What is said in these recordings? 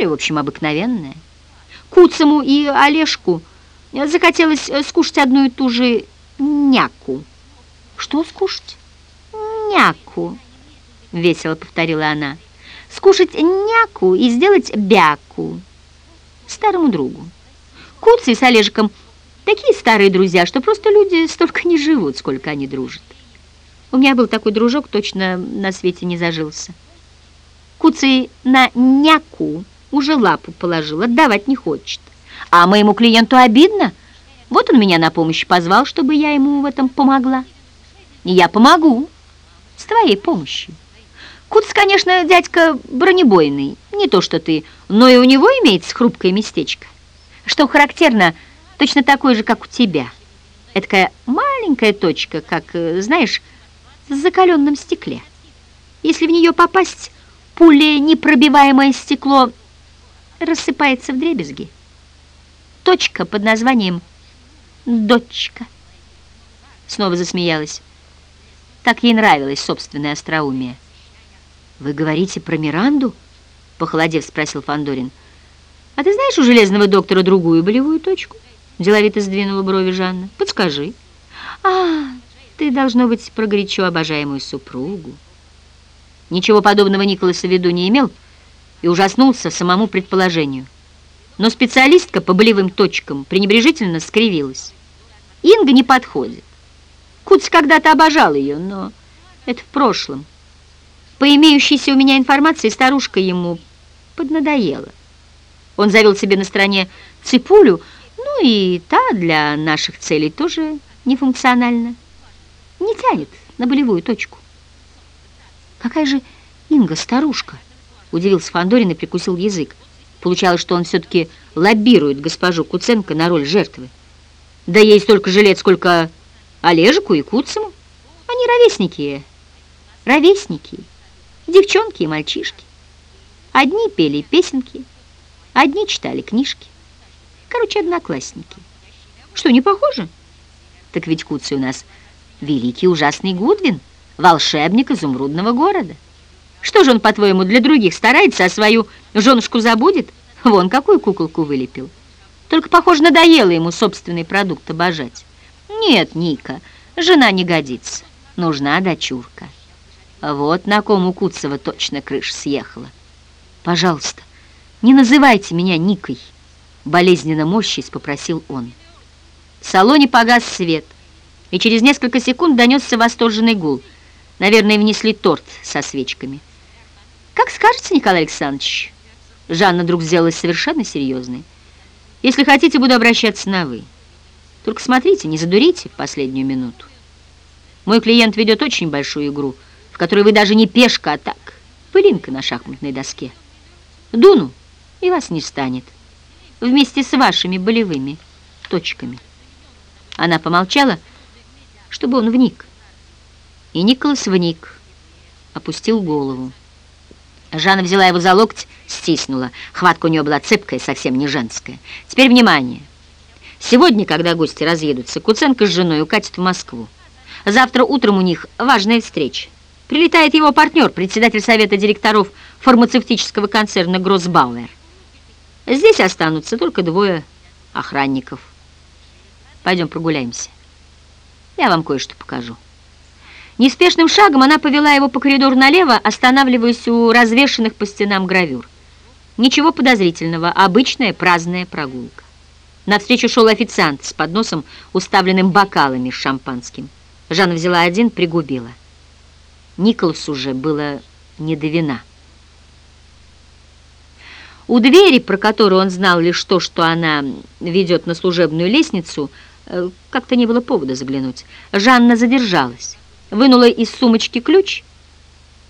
История, в общем, обыкновенная. Куцему и Олежку захотелось э, скушать одну и ту же няку. Что скушать? Няку, весело повторила она. Скушать няку и сделать бяку старому другу. Куцый с Олежиком такие старые друзья, что просто люди столько не живут, сколько они дружат. У меня был такой дружок, точно на свете не зажился. Куцый на няку уже лапу положил, отдавать не хочет. А моему клиенту обидно. Вот он меня на помощь позвал, чтобы я ему в этом помогла. И я помогу с твоей помощью. Куц, конечно, дядька бронебойный, не то что ты, но и у него имеется хрупкое местечко. Что характерно, точно такое же, как у тебя. Это такая маленькая точка, как, э, знаешь, в закаленном стекле. Если в нее попасть, пуля непробиваемое стекло рассыпается в дребезги. Точка под названием «дочка». Снова засмеялась. Так ей нравилось собственное остроумие. «Вы говорите про Миранду?» — похолодев спросил Фандорин. «А ты знаешь у железного доктора другую болевую точку?» Деловито сдвинула брови Жанна. «Подскажи». «А, ты, должно быть, про горячо обожаемую супругу». Ничего подобного Николас в виду не имел и ужаснулся самому предположению. Но специалистка по болевым точкам пренебрежительно скривилась. Инга не подходит. Куц когда-то обожал ее, но это в прошлом. По имеющейся у меня информации, старушка ему поднадоела. Он завел себе на стороне ципулю, ну и та для наших целей тоже нефункциональна. Не тянет на болевую точку. Какая же Инга старушка? Удивился Фандорин и прикусил язык. Получалось, что он все-таки лоббирует госпожу Куценко на роль жертвы. Да ей столько же лет, сколько Олежику и Куцему. Они ровесники, ровесники девчонки и мальчишки. Одни пели песенки, одни читали книжки. Короче, одноклассники. Что, не похоже? Так ведь Куций у нас великий ужасный Гудвин, волшебник изумрудного города. Что же он, по-твоему, для других старается, а свою женушку забудет? Вон какую куколку вылепил. Только, похоже, надоело ему собственный продукт обожать. Нет, Ника, жена не годится. Нужна дочурка. Вот на ком у Куцева точно крыша съехала. Пожалуйста, не называйте меня Никой, болезненно морщись попросил он. В салоне погас свет, и через несколько секунд донесся восторженный гул. Наверное, внесли торт со свечками. «Как скажете, Николай Александрович?» Жанна вдруг сделалась совершенно серьезной. «Если хотите, буду обращаться на «вы». Только смотрите, не задурите в последнюю минуту. Мой клиент ведет очень большую игру — которой вы даже не пешка, а так, пылинка на шахматной доске. Дуну, и вас не станет, вместе с вашими болевыми точками. Она помолчала, чтобы он вник. И Николас вник, опустил голову. Жанна взяла его за локоть, стиснула. Хватка у нее была цепкая, совсем не женская. Теперь внимание. Сегодня, когда гости разъедутся, Куценко с женой укатят в Москву. Завтра утром у них важная встреча. Прилетает его партнер, председатель совета директоров фармацевтического концерна Гроссбауэр. Здесь останутся только двое охранников. Пойдем прогуляемся. Я вам кое-что покажу. Неспешным шагом она повела его по коридору налево, останавливаясь у развешанных по стенам гравюр. Ничего подозрительного, обычная праздная прогулка. Навстречу шел официант с подносом, уставленным бокалами с шампанским. Жанна взяла один, пригубила. Николасу уже было не до вина. У двери, про которую он знал лишь то, что она ведет на служебную лестницу, э, как-то не было повода заглянуть. Жанна задержалась, вынула из сумочки ключ,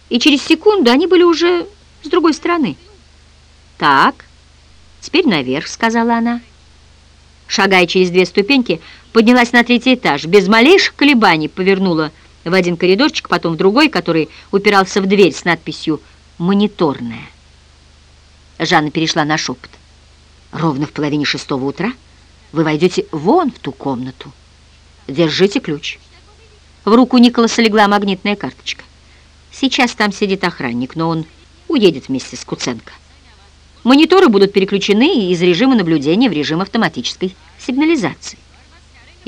и через секунду они были уже с другой стороны. «Так, теперь наверх», — сказала она. Шагая через две ступеньки, поднялась на третий этаж, без малейших колебаний повернула в один коридорчик, потом в другой, который упирался в дверь с надписью «Мониторная». Жанна перешла на шепот. «Ровно в половине шестого утра вы войдете вон в ту комнату. Держите ключ». В руку Николаса легла магнитная карточка. Сейчас там сидит охранник, но он уедет вместе с Куценко. Мониторы будут переключены из режима наблюдения в режим автоматической сигнализации.